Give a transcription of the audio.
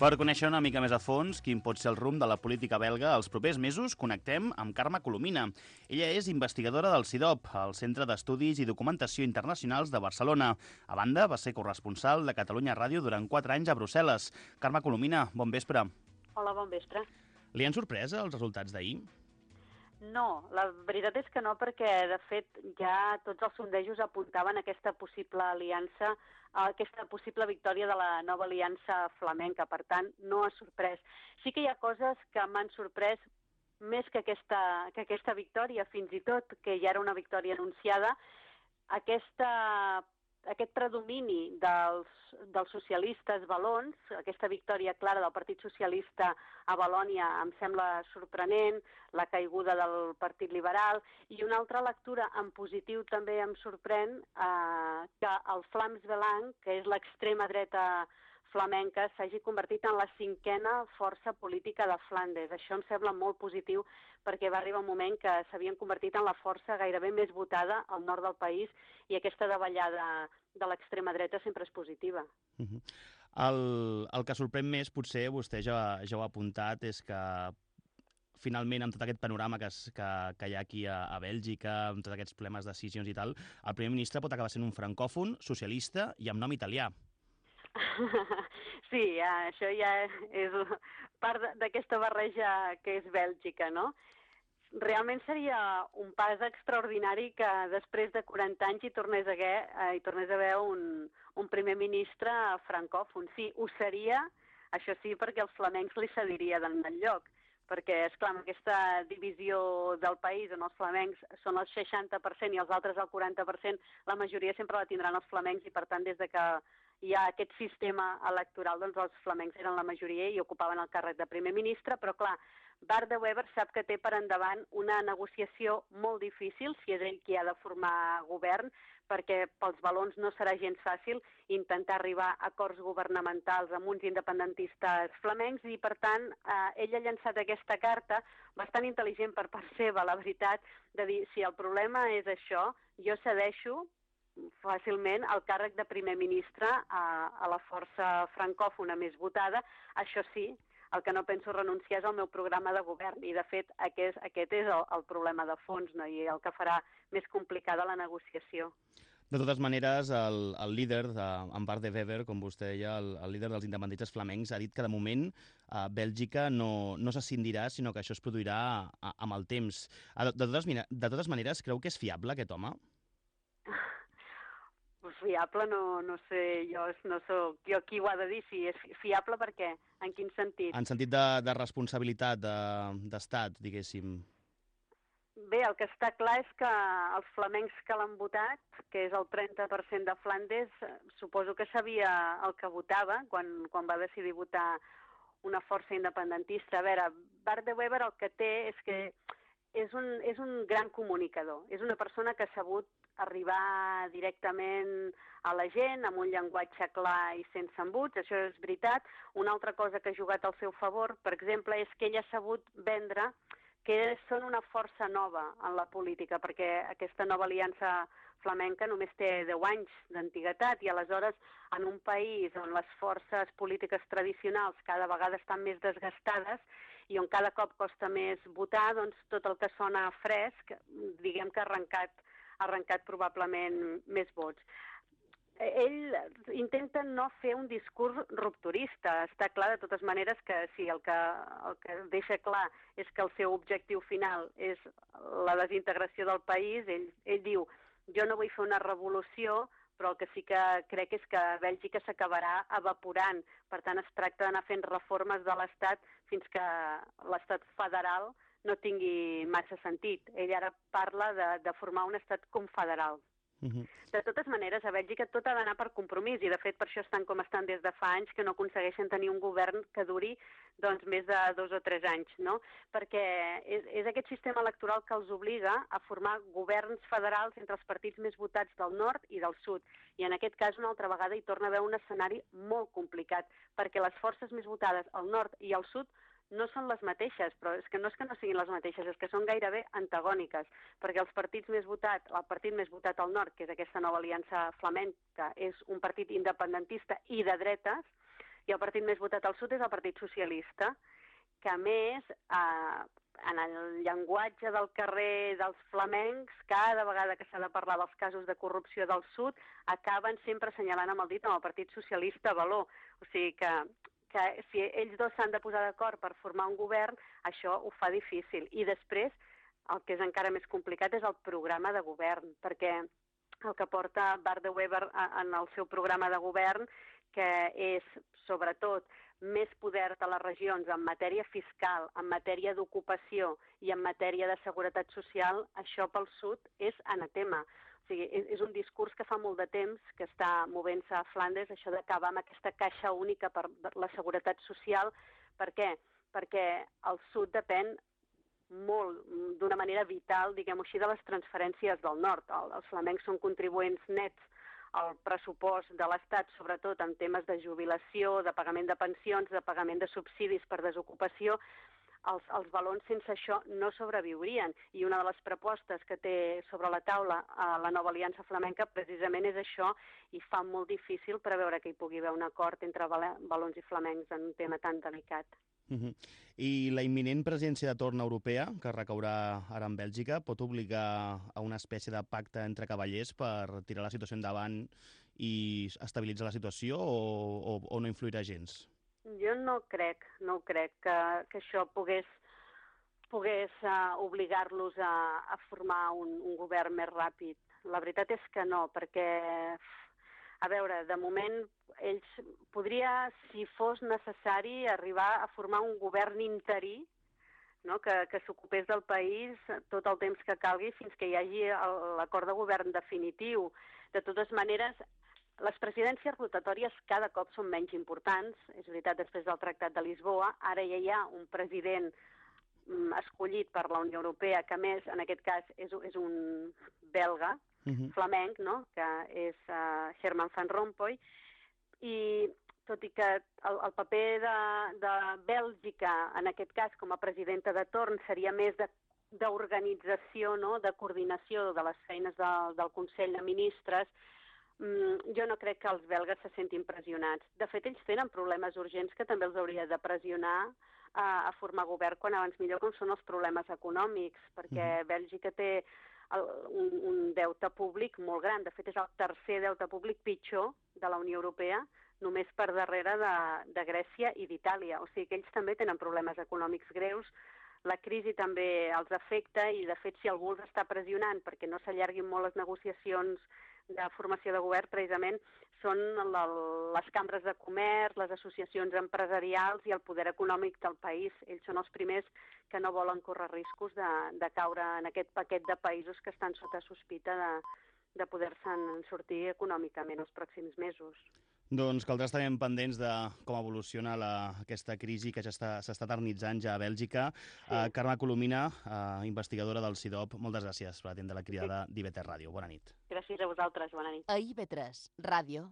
Per conèixer una mica més a fons quin pot ser el rumb de la política belga els propers mesos, connectem amb Carme Colomina. Ella és investigadora del CIDOP, el Centre d'Estudis i Documentació Internacionals de Barcelona. A banda, va ser corresponsal de Catalunya Ràdio durant 4 anys a Brussel·les. Carme Colomina, bon vespre. Hola, bon vespre. Li han sorprès els resultats d'ahir? No, la veritat és que no, perquè de fet ja tots els sondejos apuntaven a aquesta possible aliança, a aquesta possible victòria de la nova aliança flamenca. Per tant, no ha sorprès. Sí que hi ha coses que m'han sorprès més que aquesta, que aquesta victòria, fins i tot, que ja era una victòria anunciada, aquesta aquest predomini dels, dels socialistes valons, aquesta victòria clara del Partit Socialista a Valònia em sembla sorprenent, la caiguda del Partit Liberal, i una altra lectura en positiu també em sorprèn eh, que el Flams Belang, que és l'extrema dreta flamenca s'hagi convertit en la cinquena força política de Flandes. Això em sembla molt positiu perquè va arribar un moment que s'havien convertit en la força gairebé més votada al nord del país i aquesta davallada de l'extrema dreta sempre és positiva. Uh -huh. el, el que sorprèn més, potser vostè ja, ja ho ha apuntat, és que finalment, amb tot aquest panorama que, es, que, que hi ha aquí a, a Bèlgica, amb tots aquests problemes de decisions i tal, el primer ministre pot acabar sent un francòfon, socialista i amb nom italià. Sí, ja, això ja és part d'aquesta barreja que és Bèlgica, no? Realment seria un pas extraordinari que després de 40 anys hi tornés a haver, eh, hi tornés a haver un, un primer ministre francòfon. Sí, ho seria, això sí, perquè els flamencs li cediria del lloc perquè, és clar, aquesta divisió del país on els flamencs són el 60% i els altres el 40%, la majoria sempre la tindran els flamencs i, per tant, des de que hi ha aquest sistema electoral, doncs els flamencs eren la majoria i ocupaven el càrrec de primer ministre, però clar, Bar de Weber sap que té per endavant una negociació molt difícil, si és ell qui ha de formar govern, perquè pels balons no serà gens fàcil intentar arribar a acords governamentals amb uns independentistes flamencs i, per tant, eh, ell ha llançat aquesta carta bastant intel·ligent per part seva, la veritat, de dir, si el problema és això, jo cedeixo, fàcilment el càrrec de primer ministre a, a la força francòfona més votada. Això sí, el que no penso renunciar és al meu programa de govern i, de fet, aquest, aquest és el, el problema de fons no? i el que farà més complicada la negociació. De totes maneres, el, el líder, de, en part de Weber, com vostè deia, el, el líder dels independentistes flamencs, ha dit que de moment a eh, Bèlgica no, no s'ascindirà, sinó que això es produirà a, amb el temps. De, de, totes, de totes maneres, creu que és fiable aquest home? Fiable no, no sé, jo no sóc jo qui ho ha de dir, si és fiable per què? En quin sentit? En sentit de, de responsabilitat d'estat, de, diguéssim. Bé, el que està clar és que els flamencs que l'han votat, que és el 30% de Flandes, suposo que sabia el que votava quan, quan va decidir votar una força independentista. A veure, Bart de Weber el que té és que és un, és un gran comunicador. És una persona que ha sabut arribar directament a la gent amb un llenguatge clar i sense embuts, això és veritat. Una altra cosa que ha jugat al seu favor, per exemple, és que ell ha sabut vendre que són una força nova en la política, perquè aquesta nova aliança flamenca només té 10 anys d'antiguitat i aleshores en un país on les forces polítiques tradicionals cada vegada estan més desgastades i on cada cop costa més votar, doncs tot el que sona fresc, diguem que ha arrencat ha arrencat probablement més vots. Ell intenta no fer un discurs rupturista. Està clar, de totes maneres, que sí, el que, el que deixa clar és que el seu objectiu final és la desintegració del país. Ell, ell diu, jo no vull fer una revolució, però el que sí que crec és que Bèlgica s'acabarà evaporant. Per tant, es tracta d'anar fent reformes de l'Estat fins que l'Estat federal no tingui massa sentit. Ell ara parla de, de formar un estat confederal. Uh -huh. De totes maneres, a Bèlgica tot ha d'anar per compromís i, de fet, per això estan com estan des de fa anys, que no aconsegueixen tenir un govern que duri doncs, més de dos o tres anys, no? Perquè és, és aquest sistema electoral que els obliga a formar governs federals entre els partits més votats del nord i del sud. I en aquest cas, una altra vegada, hi torna a haver un escenari molt complicat, perquè les forces més votades al nord i al sud no són les mateixes, però és que no és que no siguin les mateixes, és que són gairebé antagòniques, perquè els partits més votats, el partit més votat al nord, que és aquesta nova aliança flamenca, és un partit independentista i de dretes, i el partit més votat al sud és el Partit Socialista, que a més, eh, en el llenguatge del carrer dels flamencs, cada vegada que s'ha de parlar dels casos de corrupció del sud, acaben sempre assenyalant amb el dit amb el Partit Socialista Valor. O sigui que que si ells dos s'han de posar d'acord per formar un govern, això ho fa difícil. I després, el que és encara més complicat és el programa de govern, perquè el que porta Bart de Weber en el seu programa de govern, que és, sobretot, més poder de les regions en matèria fiscal, en matèria d'ocupació i en matèria de seguretat social, això pel sud és anatema sigui, és, és un discurs que fa molt de temps que està movent-se a Flandes, això d'acabar amb aquesta caixa única per la seguretat social. Per què? Perquè el sud depèn molt, d'una manera vital, diguem-ho així, de les transferències del nord. El, els flamencs són contribuents nets al pressupost de l'Estat, sobretot en temes de jubilació, de pagament de pensions, de pagament de subsidis per desocupació, els, els balons sense això no sobreviurien. I una de les propostes que té sobre la taula a la nova Aliança Flamenca precisament és això i fa molt difícil preveure que hi pugui haver un acord entre balons i flamencs en un tema tan delicat. Uh -huh. I la imminent presència de torna europea, que recaurà ara en Bèlgica, pot obligar a una espècie de pacte entre cavallers per tirar la situació endavant i estabilitzar la situació o, o, o no influirà gens? Jo no crec, no crec que, que això pogués, pogués uh, obligar-los a, a formar un, un govern més ràpid. La veritat és que no, perquè, a veure, de moment ells podria, si fos necessari, arribar a formar un govern interí no? que, que s'ocupés del país tot el temps que calgui fins que hi hagi l'acord de govern definitiu. De totes maneres, les presidències rotatòries cada cop són menys importants, és veritat, després del Tractat de Lisboa, ara ja hi ha un president mm, escollit per la Unió Europea, que més, en aquest cas, és, és un belga, uh -huh. flamenc, no? que és uh, Herman Van Rompuy, i tot i que el, el paper de, de Bèlgica, en aquest cas, com a presidenta de torn, seria més de d'organització, no? de coordinació de les feines del, del Consell de Ministres, mm, jo no crec que els belgues se sentin pressionats. De fet, ells tenen problemes urgents que també els hauria de pressionar a, a formar govern quan abans millor, com són els problemes econòmics, perquè mm. Bèlgica té el, un, un deute públic molt gran. De fet, és el tercer deute públic pitjor de la Unió Europea, només per darrere de, de Grècia i d'Itàlia. O sigui que ells també tenen problemes econòmics greus, la crisi també els afecta i, de fet, si algú els està pressionant perquè no s'allarguin molt les negociacions de formació de govern precisament són les cambres de comerç, les associacions empresarials i el poder econòmic del país. Ells són els primers que no volen córrer riscos de, de caure en aquest paquet de països que estan sota sospita de, de poder-se'n sortir econòmicament els pròxims mesos. Doncs caldrà estar pendents de com evoluciona la, aquesta crisi que ja s'està eternitzant ja a Bèlgica. Sí. Uh, Carme Colomina, uh, investigadora del CIDOP, moltes gràcies per atendre la cridada sí. d'IV3 Ràdio. Bona nit. Gràcies a vosaltres, bona nit. A IB3 Ràdio